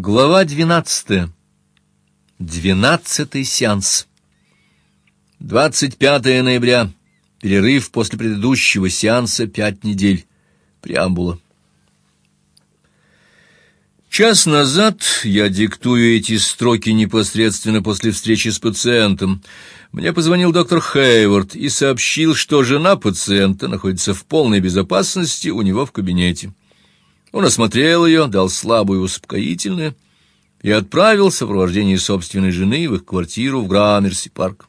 Глава двенадцатая. Двенадцатый сеанс. 25 ноября. Перерыв после предыдущего сеанса пять недель. Преамбула. Час назад я диктую эти строки непосредственно после встречи с пациентом. Мне позвонил доктор Хейвард и сообщил, что жена пациента находится в полной безопасности у него в кабинете. Он осмотрел ее, дал слабую успокоительное и отправился в сопровождении собственной жены в их квартиру в Граммерси-парк.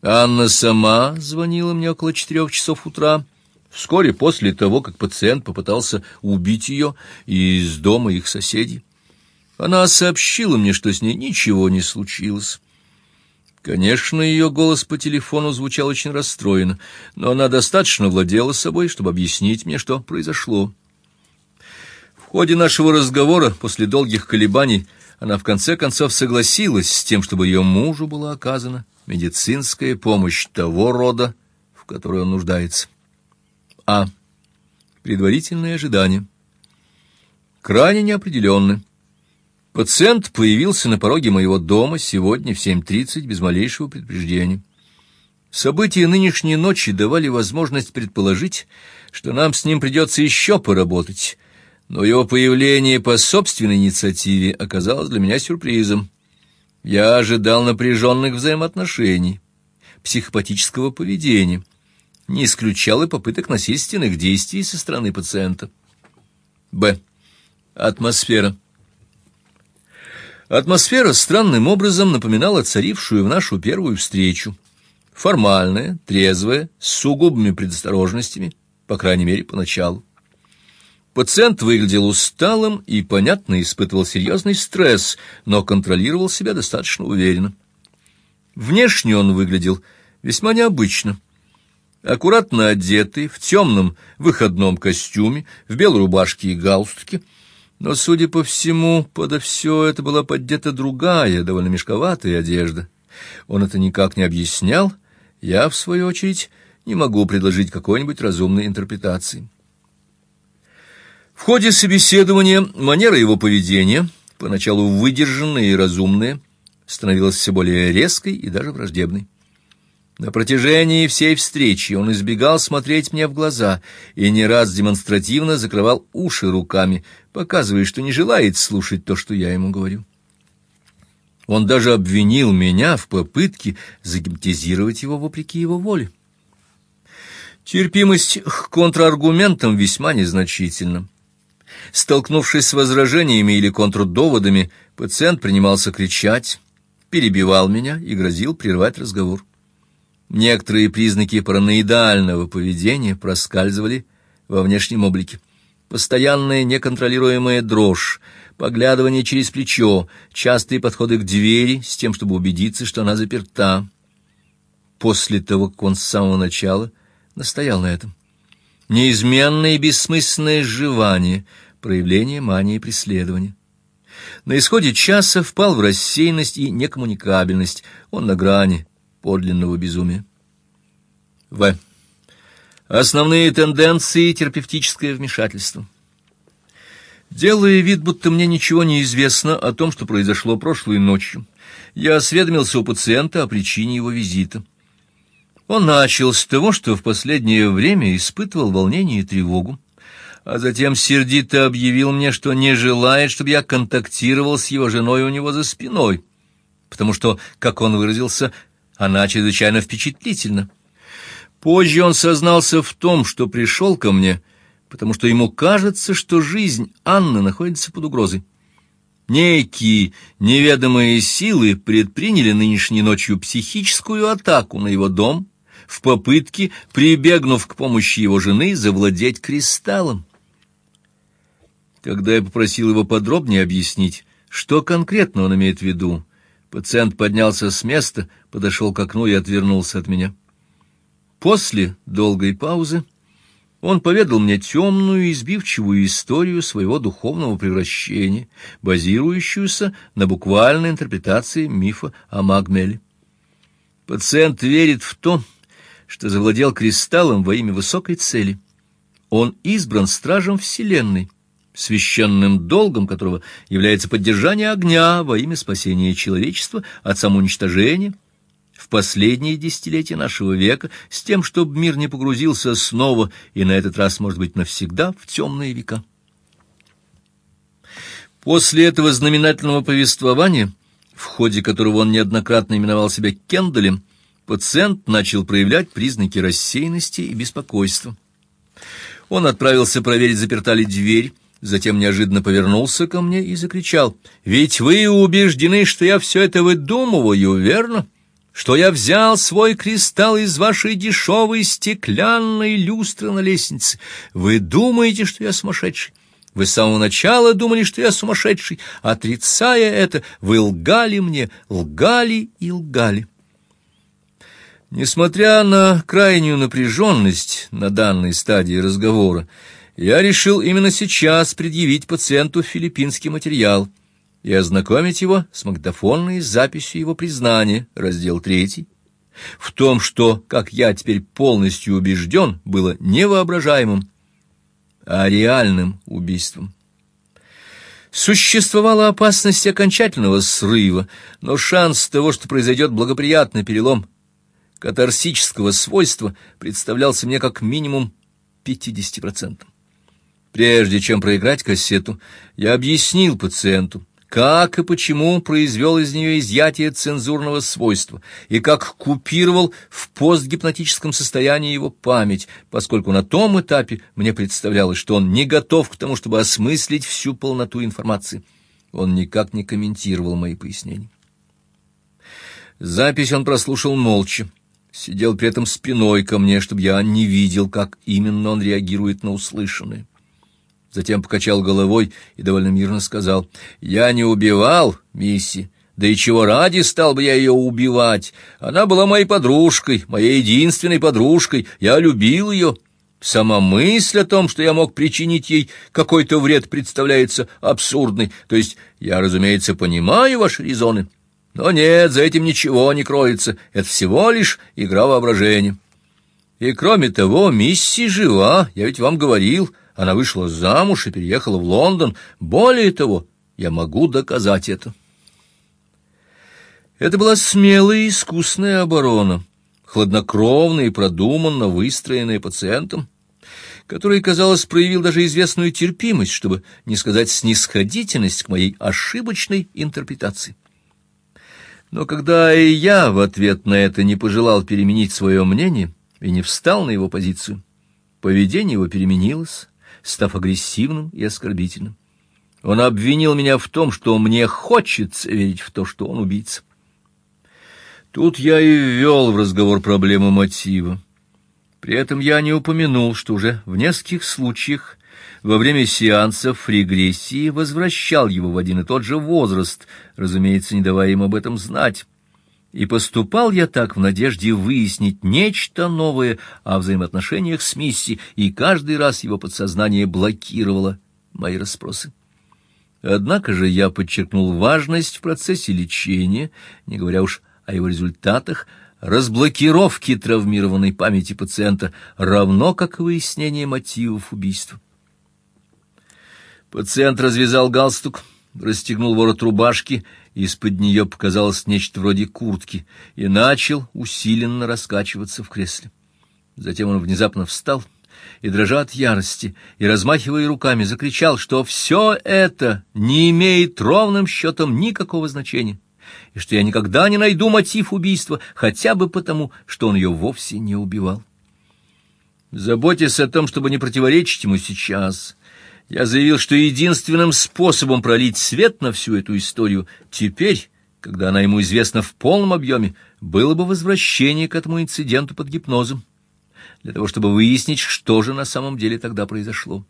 Анна сама звонила мне около четырех часов утра, вскоре после того, как пациент попытался убить ее из дома их соседей. Она сообщила мне, что с ней ничего не случилось. Конечно, ее голос по телефону звучал очень расстроенно, но она достаточно владела собой, чтобы объяснить мне, что произошло. В ходе нашего разговора, после долгих колебаний, она в конце концов согласилась с тем, чтобы ее мужу была оказана медицинская помощь того рода, в которой он нуждается. А. Предварительные ожидания. Крайне неопределенны. Пациент появился на пороге моего дома сегодня в 7.30 без малейшего предупреждения. События нынешней ночи давали возможность предположить, что нам с ним придется еще поработать, но его появление по собственной инициативе оказалось для меня сюрпризом. Я ожидал напряженных взаимоотношений, психопатического поведения, не исключал и попыток насильственных действий со стороны пациента. Б. Атмосфера. Атмосфера странным образом напоминала царившую в нашу первую встречу. Формальная, трезвая, с сугубыми предосторожностями, по крайней мере, поначалу. Пациент выглядел усталым и, понятно, испытывал серьезный стресс, но контролировал себя достаточно уверенно. Внешне он выглядел весьма необычно. Аккуратно одетый, в темном выходном костюме, в белой рубашке и галстуке, но, судя по всему, подо все это была поддета другая, довольно мешковатая одежда. Он это никак не объяснял, я, в свою очередь, не могу предложить какой-нибудь разумной интерпретации. В ходе собеседования манера его поведения, поначалу выдержанная и разумная, становилась все более резкой и даже враждебной. На протяжении всей встречи он избегал смотреть мне в глаза и не раз демонстративно закрывал уши руками, показывая, что не желает слушать то, что я ему говорю. Он даже обвинил меня в попытке загипнотизировать его вопреки его воле. Терпимость к контраргументам весьма незначительна. Столкнувшись с возражениями или контрдоводами, пациент принимался кричать, перебивал меня и грозил прервать разговор. Некоторые признаки параноидального поведения проскальзывали во внешнем облике. Постоянная неконтролируемая дрожь, поглядывание через плечо, частые подходы к двери с тем, чтобы убедиться, что она заперта. После того, как он с самого начала настоял на этом. Неизменное и бессмысленное сживание — проявление мании преследования. На исходе часа впал в рассеянность и некоммуникабельность, он на грани подлинного безумия. В. Основные тенденции терапевтическое вмешательство. Делая вид, будто мне ничего не известно о том, что произошло прошлой ночью, я осведомился у пациента о причине его визита. Он начал с того, что в последнее время испытывал волнение и тревогу а затем сердито объявил мне, что не желает, чтобы я контактировал с его женой у него за спиной, потому что, как он выразился, она чрезвычайно впечатлительна. Позже он сознался в том, что пришел ко мне, потому что ему кажется, что жизнь Анны находится под угрозой. Некие неведомые силы предприняли нынешней ночью психическую атаку на его дом в попытке, прибегнув к помощи его жены, завладеть кристаллом. Когда я попросил его подробнее объяснить, что конкретно он имеет в виду, пациент поднялся с места, подошел к окну и отвернулся от меня. После долгой паузы он поведал мне темную избивчивую историю своего духовного превращения, базирующуюся на буквальной интерпретации мифа о Магмеле. Пациент верит в то, что завладел кристаллом во имя высокой цели. Он избран стражем Вселенной, священным долгом которого является поддержание огня во имя спасения человечества от самоуничтожения в последние десятилетия нашего века, с тем, чтобы мир не погрузился снова и на этот раз, может быть, навсегда в темные века. После этого знаменательного повествования, в ходе которого он неоднократно именовал себя Кендалем, пациент начал проявлять признаки рассеянности и беспокойства. Он отправился проверить, заперта ли дверь, затем неожиданно повернулся ко мне и закричал: "Ведь вы убеждены, что я все это выдумываю, верно? Что я взял свой кристалл из вашей дешевой стеклянной люстры на лестнице? Вы думаете, что я сумасшедший?" Вы с самого начала думали, что я сумасшедший, отрицая это, вы лгали мне, лгали и лгали. Несмотря на крайнюю напряженность на данной стадии разговора, я решил именно сейчас предъявить пациенту филиппинский материал и ознакомить его с магнитофонной записью его признания, раздел 3. В том, что, как я теперь полностью убежден, было невоображаемым, а реальным убийством. Существовала опасность окончательного срыва, но шанс того, что произойдет благоприятный перелом катарсического свойства, представлялся мне как минимум 50%. Прежде чем проиграть кассету, я объяснил пациенту, как и почему произвел из нее изъятие цензурного свойства и как купировал в постгипнотическом состоянии его память, поскольку на том этапе мне представлялось, что он не готов к тому, чтобы осмыслить всю полноту информации. Он никак не комментировал мои пояснения. Запись он прослушал молча, сидел при этом спиной ко мне, чтобы я не видел, как именно он реагирует на услышанное. Затем покачал головой и довольно мирно сказал: "Я не убивал Мисси. Да и чего ради стал бы я ее убивать? Она была моей подружкой, моей единственной подружкой. Я любил ее. Сама мысль о том, что я мог причинить ей какой-то вред, представляется абсурдной. То есть я, разумеется, понимаю ваши резоны, но нет, за этим ничего не кроется. Это всего лишь игра воображения. И кроме того, Мисси жива, я ведь вам говорил. Она вышла замуж и переехала в Лондон. Более того, я могу доказать это. Это была смелая и искусная оборона, хладнокровно и продуманно выстроенная пациентом, который, казалось, проявил даже известную терпимость, чтобы не сказать снисходительность к моей ошибочной интерпретации. Но когда и я в ответ на это не пожелал переменить свое мнение и не встал на его позицию, поведение его переменилось, став агрессивным и оскорбительным. Он обвинил меня в том, что мне хочется верить в то, что он убийца. Тут я и ввел в разговор проблему мотива. При этом я не упомянул, что уже в нескольких случаях во время сеансов регрессии возвращал его в один и тот же возраст, разумеется, не давая им об этом знать. И поступал я так в надежде выяснить нечто новое о взаимоотношениях с Мисси, и каждый раз его подсознание блокировало мои расспросы. Однако же я подчеркнул важность в процессе лечения, не говоря уж о его результатах, разблокировки травмированной памяти пациента, равно как и выяснение мотивов убийства. Пациент развязал галстук, расстегнул ворот рубашки из-под нее показалось нечто вроде куртки, и начал усиленно раскачиваться в кресле. Затем он внезапно встал и, дрожа от ярости и размахивая руками, закричал, что все это не имеет ровным счетом никакого значения, и что я никогда не найду мотив убийства, хотя бы потому, что он ее вовсе не убивал. Заботясь о том, чтобы не противоречить ему сейчас, я заявил, что единственным способом пролить свет на всю эту историю теперь, когда она ему известна в полном объеме, было бы возвращение к этому инциденту под гипнозом, для того чтобы выяснить, что же на самом деле тогда произошло.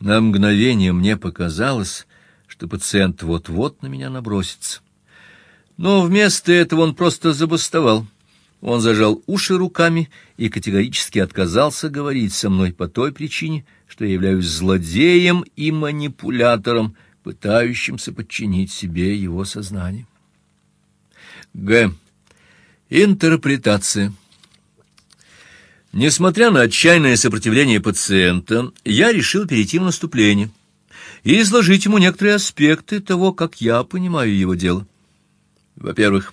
На мгновение мне показалось, что пациент вот-вот на меня набросится. Но вместо этого он просто забастовал. Он зажал уши руками и категорически отказался говорить со мной по той причине, что я являюсь злодеем и манипулятором, пытающимся подчинить себе его сознание. Г. Интерпретация. Несмотря на отчаянное сопротивление пациента, я решил перейти в наступление и изложить ему некоторые аспекты того, как я понимаю его дело. Во-первых,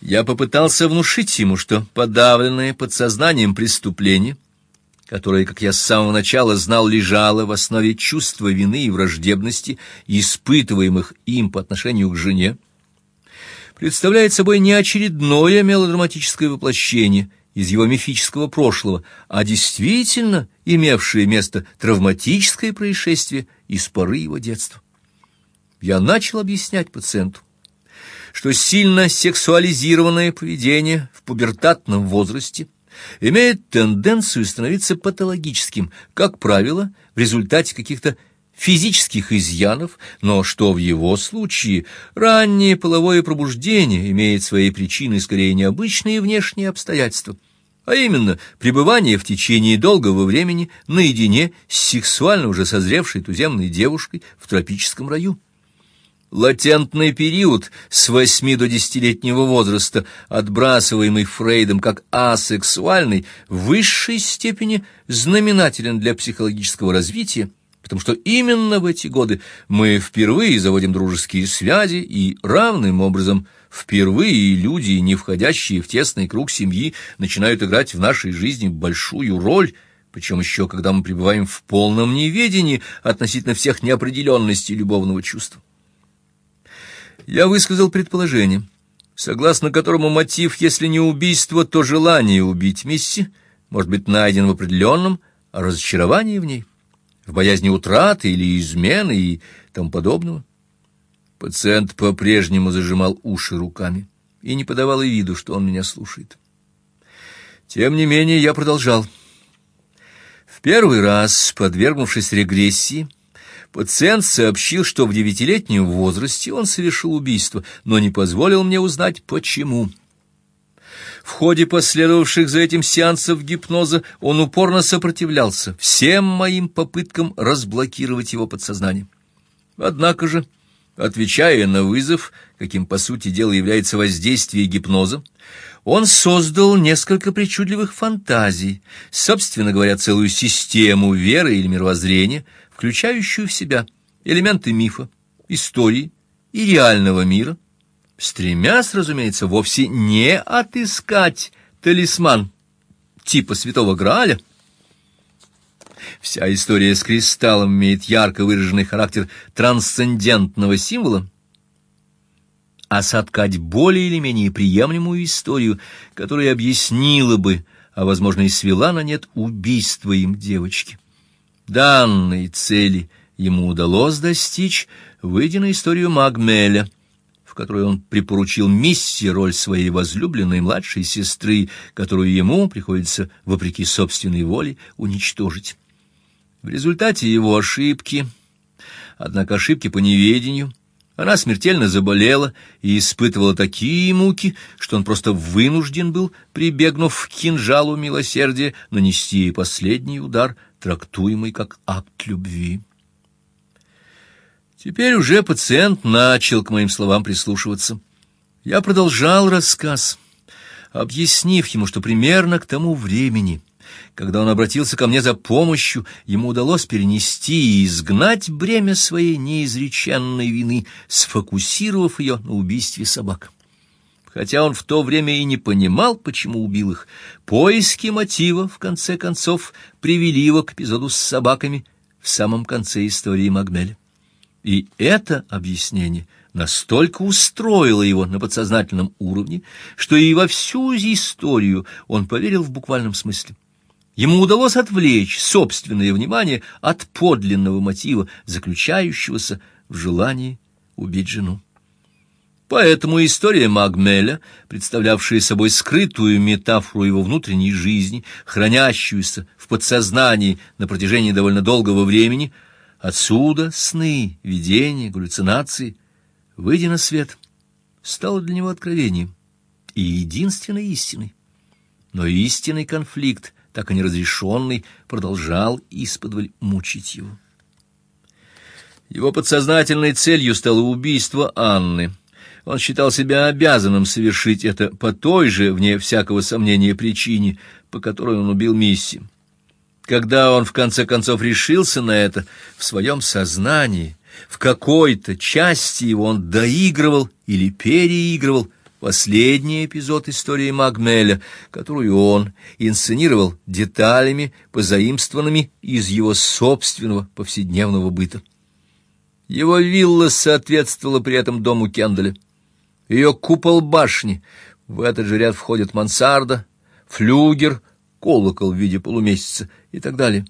я попытался внушить ему, что подавленное подсознанием преступление, которое, как я с самого начала знал, лежало в основе чувства вины и враждебности, испытываемых им по отношению к жене, представляет собой не очередное мелодраматическое воплощение из его мифического прошлого, а действительно имевшее место травматическое происшествие из поры его детства. Я начал объяснять пациенту, что сильно сексуализированное поведение в пубертатном возрасте имеет тенденцию становиться патологическим, как правило, в результате каких-то физических изъянов, но что в его случае раннее половое пробуждение имеет своей причиной скорее необычные внешние обстоятельства, а именно пребывание в течение долгого времени наедине с сексуально уже созревшей туземной девушкой в тропическом раю. Латентный период с восьми до десятилетнего возраста, отбрасываемый Фрейдом как асексуальный, в высшей степени знаменателен для психологического развития, потому что именно в эти годы мы впервые заводим дружеские связи и равным образом впервые люди, не входящие в тесный круг семьи, начинают играть в нашей жизни большую роль, причем еще когда мы пребываем в полном неведении относительно всех неопределенностей любовного чувства. Я высказал предположение, согласно которому мотив, если не убийство, то желание убить Мисси, может быть найден в определенном разочаровании в ней, в боязни утраты или измены и тому подобного. Пациент по-прежнему зажимал уши руками и не подавал и виду, что он меня слушает. Тем не менее, я продолжал. В первый раз, подвергнувшись регрессии, Пациент сообщил, что в девятилетнем возрасте он совершил убийство, но не позволил мне узнать, почему. В ходе последовавших за этим сеансов гипноза он упорно сопротивлялся всем моим попыткам разблокировать его подсознание. Однако же, отвечая на вызов, каким по сути дела является воздействие гипноза, он создал несколько причудливых фантазий, собственно говоря, целую систему веры или мировоззрения, включающую в себя элементы мифа, истории и реального мира, стремясь, разумеется, вовсе не отыскать талисман типа святого Грааля. Вся история с кристаллом имеет ярко выраженный характер трансцендентного символа, а соткать более или менее приемлемую историю, которая объяснила бы, а, возможно, и свела на нет убийство им девочки. Данной цели ему удалось достичь, выйдя на историю Магмеля, в которой он припоручил Мисси роль своей возлюбленной младшей сестры, которую ему приходится, вопреки собственной воле, уничтожить. В результате его ошибки, однако ошибки по неведению, она смертельно заболела и испытывала такие муки, что он просто вынужден был, прибегнув к кинжалу милосердия, нанести ей последний удар — трактуемый как акт любви. Теперь уже пациент начал к моим словам прислушиваться. Я продолжал рассказ, объяснив ему, что примерно к тому времени, когда он обратился ко мне за помощью, ему удалось перенести и изгнать бремя своей неизреченной вины, сфокусировав ее на убийстве собак. Хотя он в то время и не понимал, почему убил их, поиски мотива, в конце концов, привели его к эпизоду с собаками в самом конце истории Магмеля. И это объяснение настолько устроило его на подсознательном уровне, что и во всю историю он поверил в буквальном смысле. Ему удалось отвлечь собственное внимание от подлинного мотива, заключающегося в желании убить жену. Поэтому история Магмеля, представлявшая собой скрытую метафору его внутренней жизни, хранящуюся в подсознании на протяжении довольно долгого времени, отсюда сны, видения, галлюцинации, выйдя на свет, стало для него откровением и единственной истиной. Но истинный конфликт, так и неразрешенный, продолжал исподволь мучить его. Его подсознательной целью стало убийство Анны — Он считал себя обязанным совершить это по той же, вне всякого сомнения, причине, по которой он убил Мисси. Когда он в конце концов решился на это, в своем сознании, в какой-то части его он доигрывал или переигрывал последний эпизод истории Магмеля, которую он инсценировал деталями, позаимствованными из его собственного повседневного быта. Его вилла соответствовала при этом дому Кенделя. Ее купол башни, в этот же ряд входит мансарда, флюгер, колокол в виде полумесяца и так далее.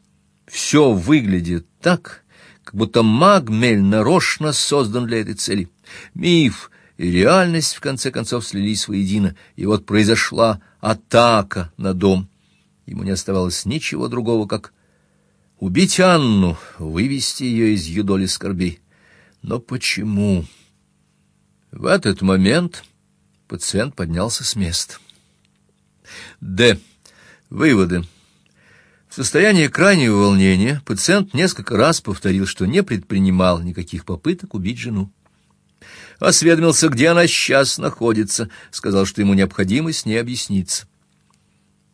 Все выглядит так, как будто Магмель нарочно создан для этой цели. Миф и реальность в конце концов слились воедино, и вот произошла атака на дом. Ему не оставалось ничего другого, как убить Анну, вывести ее из юдоли скорбей. Но почему? В этот момент пациент поднялся с места. Д. Выводы. В состоянии крайнего волнения пациент несколько раз повторил, что не предпринимал никаких попыток убить жену. Осведомился, где она сейчас находится, сказал, что ему необходимо с ней объясниться.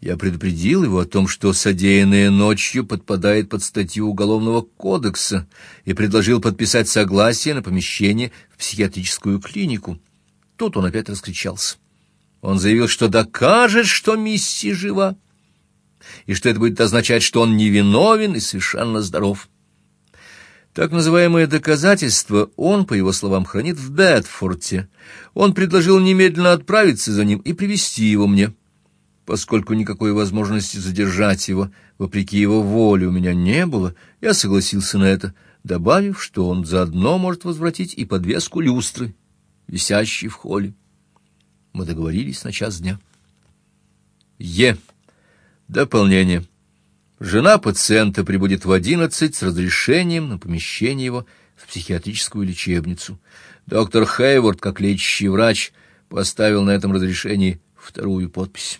Я предупредил его о том, что содеянное ночью подпадает под статью Уголовного кодекса, и предложил подписать согласие на помещение в психиатрическую клинику. Тут он опять раскричался. Он заявил, что докажет, что Мисси жива, и что это будет означать, что он невиновен и совершенно здоров. Так называемое доказательство он, по его словам, хранит в Бетфорте. Он предложил немедленно отправиться за ним и привести его мне. Поскольку никакой возможности задержать его, вопреки его воле, у меня не было, я согласился на это, добавив, что он заодно может возвратить и подвеску люстры, висящей в холле. Мы договорились на час дня. Е. Дополнение. Жена пациента прибудет в одиннадцать с разрешением на помещение его в психиатрическую лечебницу. Доктор Хейворд, как лечащий врач, поставил на этом разрешении вторую подпись.